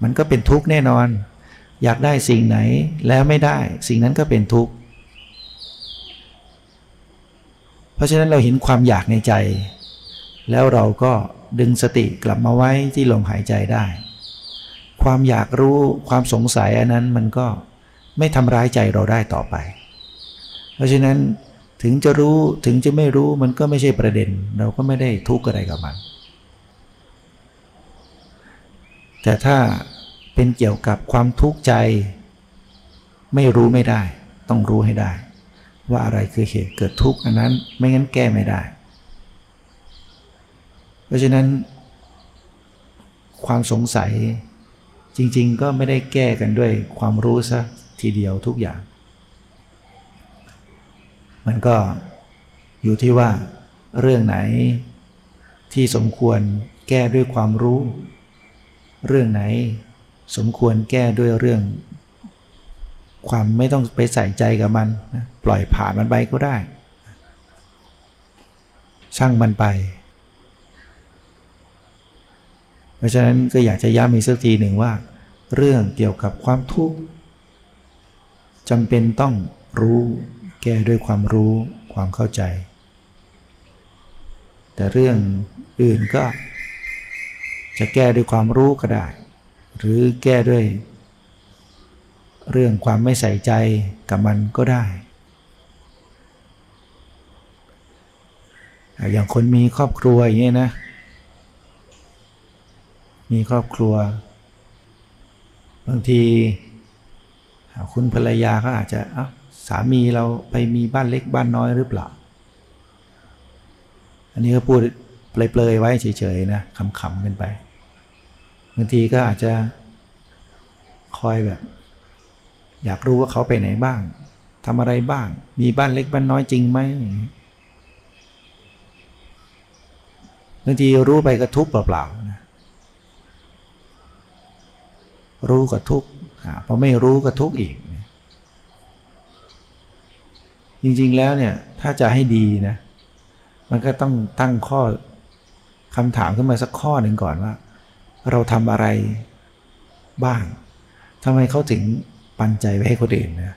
มันก็เป็นทุกข์แน่นอน อยากได้สิ่งไหนแล้วไม่ได้ สิ่งนั้นก็เป็นทุกข์เพราะฉะนั้นเราเห็นความอยากในใจ แล้วเราก็ ดึงสติกลับมาไว้ที่ลมหายใจได้ ความอยากรู้ความสงสัยอันนั้นมันก็ไม่ทำร้ายใจเราได้ต่อไป เพราะฉะนั้นถึงจะรู้ถึงจะไม่รู้มันก็ไม่ใช่ประเด็น เราก็ไม่ได้ทุกข์อะไรกับมัน แต่ถ้าเป็นเกี่ยวกับความทุกข์ใจ ไม่รู้ไม่ได้ ต้องรู้ให้ได้ ว่าอะไรคือเหตุเกิดทุกข์อันนั้นไม่งั้นแก้ไม่ได้ ราะฉะนั้น ความสงสัยจริง ๆ ก็ไม่ได้แก้กันด้วยความรู้ซะทีเดียวทุกอย่าง มันก็อยู่ที่ว่าเรื่องไหนที่สมควรแก้ด้วยความรู้ เรื่องไหนสมควรแก้ด้วยเรื่อง ความไม่ต้องไปใส่ใจกับมันปล่อยผ่านมันไปก็ได้ ช่างมันไป เพ ราะฉะนั้นก็อยากจะย้ำอีกสักทีหนึ่งว่า เรื่องเกี่ยวกับความทุกข์จำเป็นต้องรู้แก้ด้วยความรู้ความเข้าใจ แต่เรื่องอื่นก็จะแก้ด้วยความรู้ก็ได้ หรือแก้ด้วย เรื่องความไม่ใส่ใจกับมันก็ได้ อย่างคนมีครอบครัวอย่างนี้นะ มีครอบครัว บางทีคุณภรรยาก็อาจจะสามีเราไปมีบ้านเล็กบ้านน้อยหรือเปล่า อันนี้ก็พูดเปลยๆไว้เฉยๆนะขำๆกันไปบางทีก็อาจจะคอยแบบ อยากรู้ว่าเขาไปไหนบ้างทำอะไรบ้าง มีบ้านเล็กบ้านน้อยจริงไหมบางทีรู้ไปก็ทุกข์เปล่าๆนะ รู้ก็ทุกข์พอไม่รู้ก็ทุกข์อีก จริงๆแล้วเนี่ยถ้าจะให้ดีนะ มันก็ต้องตั้งข้อคำถามขึ้นมาสักข้อหนึ่งก่อนว่า เราทำอะไรบ้างทำไมเขาถึงปันใจไว้ให้คนอื่นนะ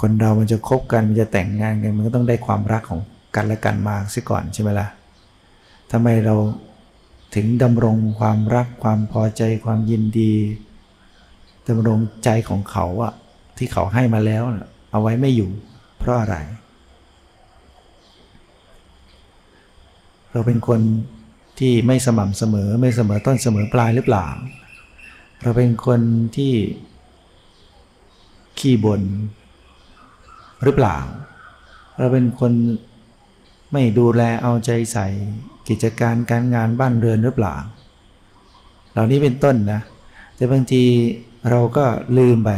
คนเรามันจะคบกันมันจะแต่งงานกันมันก็ต้องได้ความรักของกันและกันมาซิก่อนใช่ไหมละ่ะทำไมเรา ถึงดำรงความรักความพอใจความยินดีดำรงใจของเขาอะที่เขาให้มาแล้วนะเอาไว้ไม่อยู่ เพราะอะไร เราเป็นคนที่ไม่สม่ำเสมอไม่เสมอต้นเสมอปลายหรือเปล่า เราเป็นคนที่ขี้บน่นหรือเปล่า เราเป็นคน ไม่ดูแลเอาใจใส่กิจการการงานบ้านเรือนหรือเปล่า เหล่านี้เป็นต้นนะ แต่บางทีเราก็ลืมไป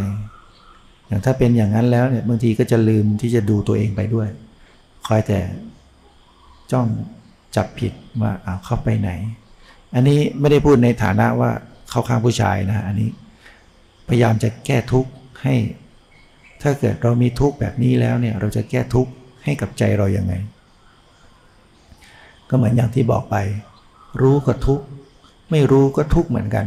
อย่างถ้าเป็นอย่างนั้นแล้วเนี่ยบางทีก็จะลืมที่จะดูตัวเองไปด้วย คอยแต่จ้องจับผิดว่าเอาเข้าไปไหน อันนี้ไม่ได้พูดในฐานะว่าเข้าข้างผู้ชายนะอันนี้ พยายามจะแก้ทุกข์ให้ ถ้าเกิดเรามีทุกข์แบบนี้แล้วเนี่ย เราจะแก้ทุกข์ให้กับใจเราอยัางไง ก็เหมือนอย่างที่บอกไป รู้ก็ทุกข์ไม่รู้ก็ทุกข์เหมือนกัน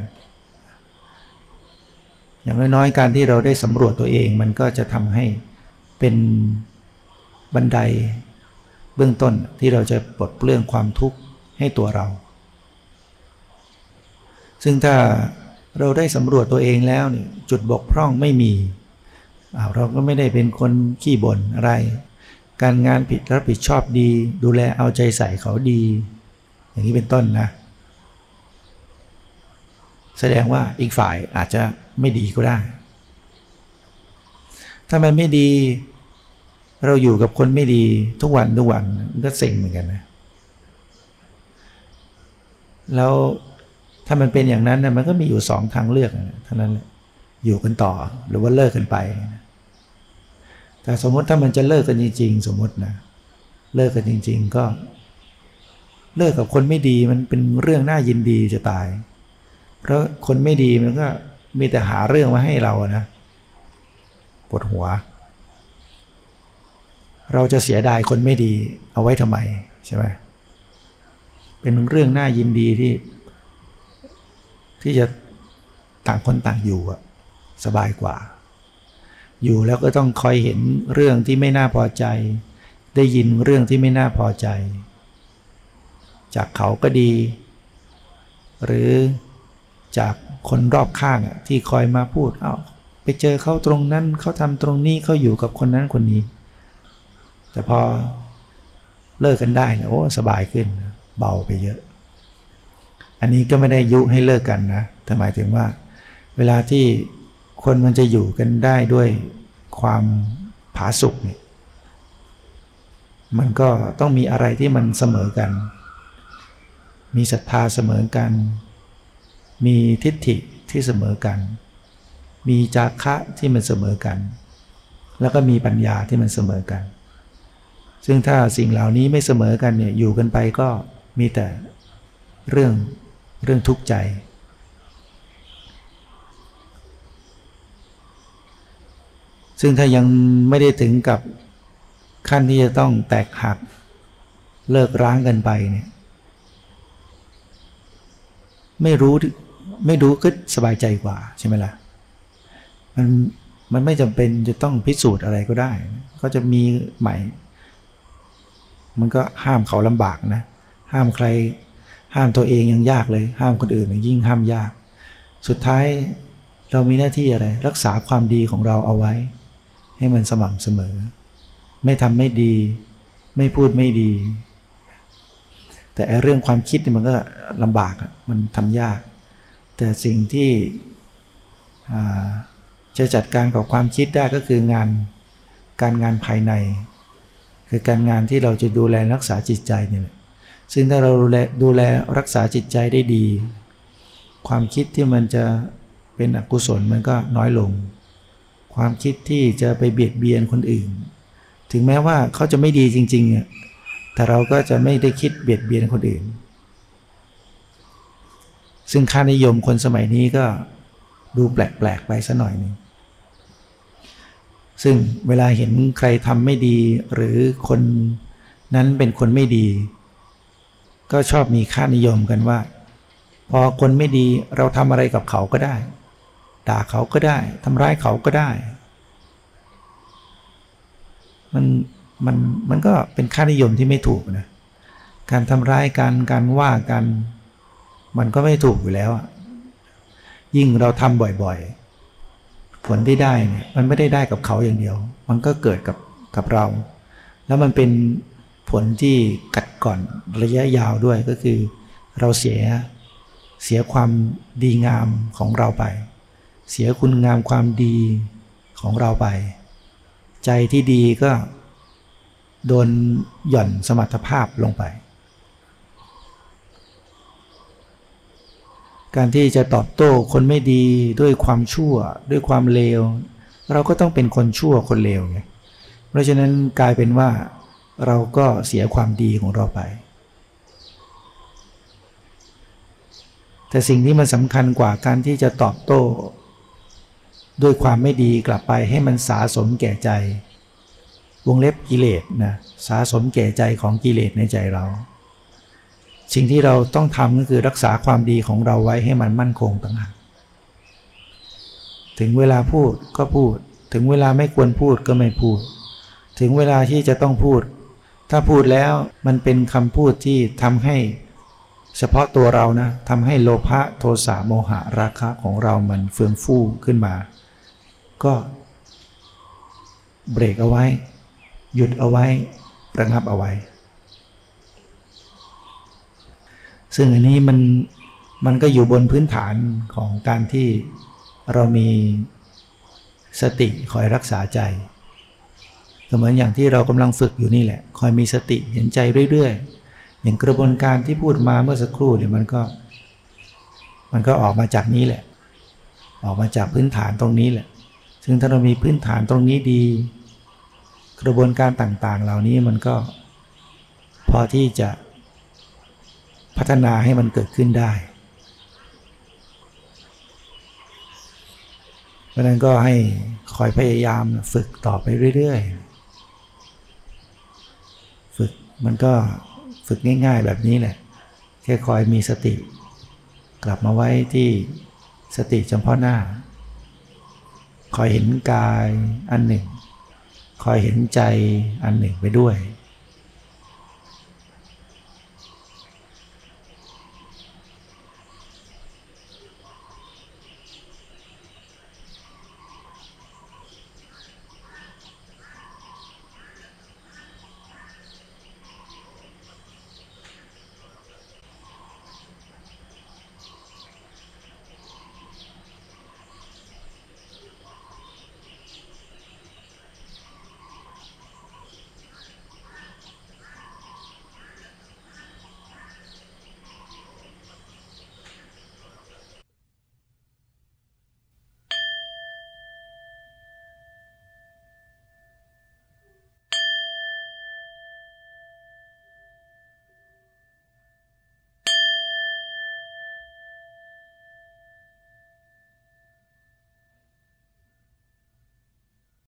อย่างน้อยๆ การที่เราได้สำรวจตัวเองมันก็จะทำให้เป็นบันไดเบื้องต้นที่เราจะปลดเปลื้องความทุกข์ให้ตัวเรา ซึ่งถ้าเราได้สำรวจตัวเองแล้วเนี่ยจุดบกพร่องไม่มีเราก็ไม่ได้เป็นคนขี้บ่นอะไร การงานผิดรับผิดชอบดี ดูแลเอาใจใส่เขาดี อย่างนี้เป็นต้นนะ แสดงว่าอีกฝ่ายอาจจะไม่ดีก็ได้ ถ้ามันไม่ดี เราอยู่กับคนไม่ดีทุกวันทุกวันก็เซ็งเหมือนกันนะแล้วถ้ามันเป็นอย่างนั้นนะมันก็มีอยู่สองทางเลือกเท่านั้นแหละอยู่กันต่อหรือว่าเลิกกันไป แต่สมมติถ้ามันจะเลิกกันจริงๆ สมมตินะ เลิกกันจริง ๆ ก็ เลิกกับคนไม่ดีมันเป็นเรื่องน่ายินดีจะตาย เพราะคนไม่ดีมันก็มีแต่หาเรื่องมาให้เรานะปวดหัว เราจะเสียดายคนไม่ดีเอาไว้ทำไมใช่ไหมเป็นเรื่องน่ายินดีที่ ที่จะต่างคนต่างอยู่สบายกว่า อยู่แล้วก็ต้องคอยเห็นเรื่องที่ไม่น่าพอใจ ได้ยินเรื่องที่ไม่น่าพอใจ จากเขาก็ดี หรือจากคนรอบข้างที่คอยมาพูดเอา้าไปเจอเขาตรงนั้นเขาทำตรงนี้เขาอยู่กับคนนั้นคนนี้ แต่พอเลิกกันได้โอ้สบายขึ้น เบาไปเยอะ อันนี้ก็ไม่ได้ยุให้เลิกกันนะแต่หมายถึงว่า เวลาที่ คนมันจะอยู่กันได้ด้วยความผาสุกเนี่ยมันก็ต้องมีอะไรที่มันเสมอกัน มีศรัทธาเสมอกัน มีทิฏฐิที่เสมอกัน มีจาคะที่มันเสมอกัน แล้วก็มีปัญญาที่มันเสมอกัน ซึ่งถ้าสิ่งเหล่านี้ไม่เสมอกันเนี่ยอยู่กันไปก็มีแต่เรื่องเรื่องทุกข์ใจ ซึ่งถ้ายังไม่ได้ถึงกับขั้นที่จะต้องแตกหักเลิกร้างกันไปเนี่ย ไม่รู้ไม่รู้ก็สบายใจกว่าใช่ไหมล่ะมันมันไม่จำเป็นจะต้องพิสูจน์อะไรก็ได้ ก็จะมีใหม่ มันก็ห้ามเขาลำบากนะ ห้ามใคร ห้ามตัวเองยังยากเลย ห้ามคนอื่นยิ่งห้ามยาก สุดท้ายเรามีหน้าที่อะไร รักษาความดีของเราเอาไว้ ให้มันสม่ำเสมอ ไม่ทำไม่ดี ไม่พูดไม่ดี แต่เรื่องความคิดมันก็ลำบากมันทำยาก แต่สิ่งที่จะจัดการกับความคิดได้ก็คืองานการงานภายใน คือการงานที่เราจะดูแลรักษาจิตใจเนี่ยซึ่งถ้าเราดูแลดูแลรักษาจิตใจได้ดี ความคิดที่มันจะเป็นอกุศลมันก็น้อยลง ความคิดที่จะไปเบียดเบียนคนอื่น ถึงแม้ว่าเขาจะไม่ดีจริงๆอะแต่เราก็จะไม่ได้คิดเบียดเบียนคนอื่น ซึ่งค่านิยมคนสมัยนี้ก็ดูแปลกๆไปสัหน่อยหนึ่งซึ่งเวลาเห็นใครทำไม่ดีหรือคนนั้นเป็นคนไม่ดี ก็ชอบมีค่านิยมกันว่า พอคนไม่ดีเราทำอะไรกับเขาก็ได้ ด่าเขาก็ได้ทำร้ายเขาก็ได้ มันมันมันก็เป็นค่านิยมที่ไม่ถูกนะ การทำร้ายกันการว่ากัน มันก็ไม่ถูกอยู่แล้วอะยิ่งเราทำบ่อยๆ ผลที่ได้เนี่ยมันไม่ได้ได้กับเขาอย่างเดียว มันก็เกิดกับกับเรา แล้วมันเป็นผลที่กัดก่อนระยะยาวด้วยก็คือ เราเสียเสียความดีงามของเราไป เสียคุณงามความดีของเราไป ใจที่ดีก็โดนหย่อนสมรรถภาพลงไป การที่จะตอบโต้คนไม่ดีด้วยความชั่วด้วยความเลว เราก็ต้องเป็นคนชั่วคนเลวไงเพราะฉะนั้นกลายเป็นว่าเราก็เสียความดีของเราไป แต่สิ่งที่มันสำคัญกว่าการที่จะตอบโต้ ด้วยความไม่ดีกลับไปให้มันสาสมแก่ใจ วงเล็บกิเลสนะสาสมแก่ใจของกิเลสในใจเรา สิ่งที่เราต้องทำก็คือรักษาความดีของเราไว้ให้มันมั่นคงต่างหากถึงเวลาพูดก็พูด ถึงเวลาไม่ควรพูดก็ไม่พูด ถึงเวลาที่จะต้องพูด ถ้าพูดแล้วมันเป็นคำพูดที่ทำให้เฉพาะตัวเรานะทำให้โลภะโทสะโมหะราคะของเรามันเฟื่องฟูขึ้นมา ก็เบรกเอาไว้ หยุดเอาไว้ระงับเอาไว้ ซึ่งอันนี้มันมันก็อยู่บนพื้นฐานของการที่เรามีสติคอยรักษาใจเหมือนอย่างที่เรากำลังฝึกอยู่นี่แหละ คอยมีสติเห็นใจเรื่อยๆ อย่างกระบวนการที่พูดมาเมื่อสักครู่เนี่ยมันก็ มันก็ออกมาจากนี้แหละ ออกมาจากพื้นฐานตรงนี้แหละ ซึ่งถ้าเรามีพื้นฐานตรงนี้ดี กระบวนการต่างๆ เหล่านี้มันก็ พอที่จะพัฒนาให้มันเกิดขึ้นได้ เพราะนั้นก็ให้คอยพยายามฝึกต่อไปเรื่อยๆ ฝึกมันก็ฝึกง่ายๆแบบนี้แหละ แค่คอยมีสติ กลับมาไว้ที่สติเฉพาะหน้า คอยเห็นกายอันหนึ่ง คอยเห็นใจอันหนึ่งไปด้วย